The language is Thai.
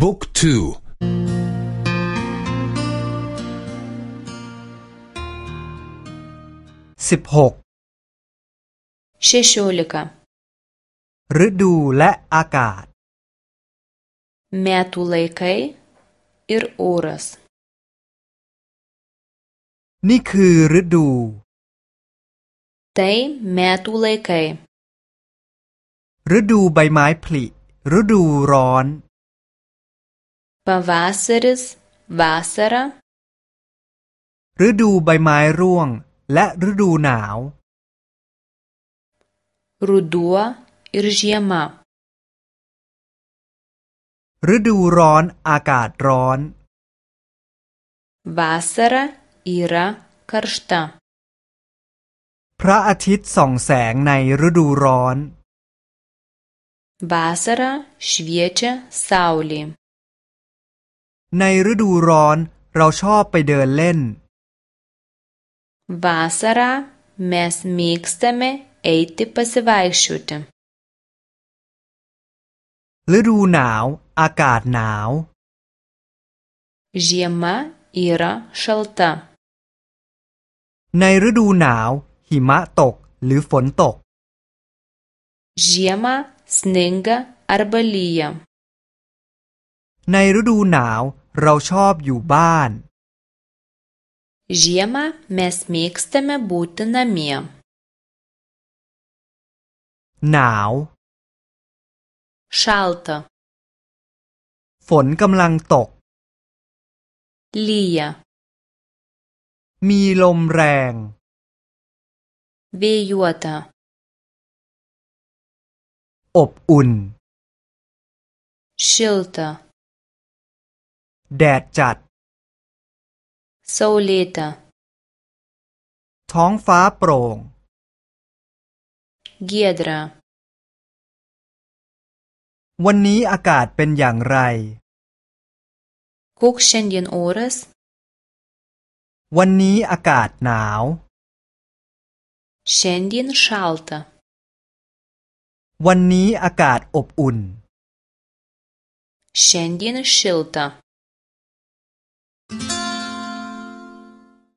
บุ๊กทูสิบหกเชชโอลิกาฤดูและอากาศ metų laikai ir oras นี่คือฤดู tai metų laikai ฤดูใบไม้ผลิฤดูร้อน pavasaris vasara ฤดูใบไม้ร่วง และฤดูหนาว ruduo ir žiema ฤดูร้อนอากาศร้อน vasara yra karšta พระอาทิตย์ส่องแสงในฤดูร้อน vasara šviečia saulė ในฤดูร้อนเราชอบไปเดินเล่น vasarą mes mėgstame eiti pasivaikščioti ฤดูหนาวอากาศหนาว žiema yra šalta ในฤดูหนาว หิมะตกหรือฝนตก žiemą sninga arba lyja ในฤดูหนาว เราชอบอยู่บ้าน žiemą mes mėgstame būti namie หนาว šalta ฝนกำลังตก lyja มีลมแรง vėjuota อบอุ่น šilta แดดจัด saulėta ท้องฟ้าโปร่ง giedra วันนี้อากาศเป็นอย่างไร koks šiandien oras วันนี้อากาศหนาว šiandien šalta วันนี้อากาศอบอุ่น šiandien šilta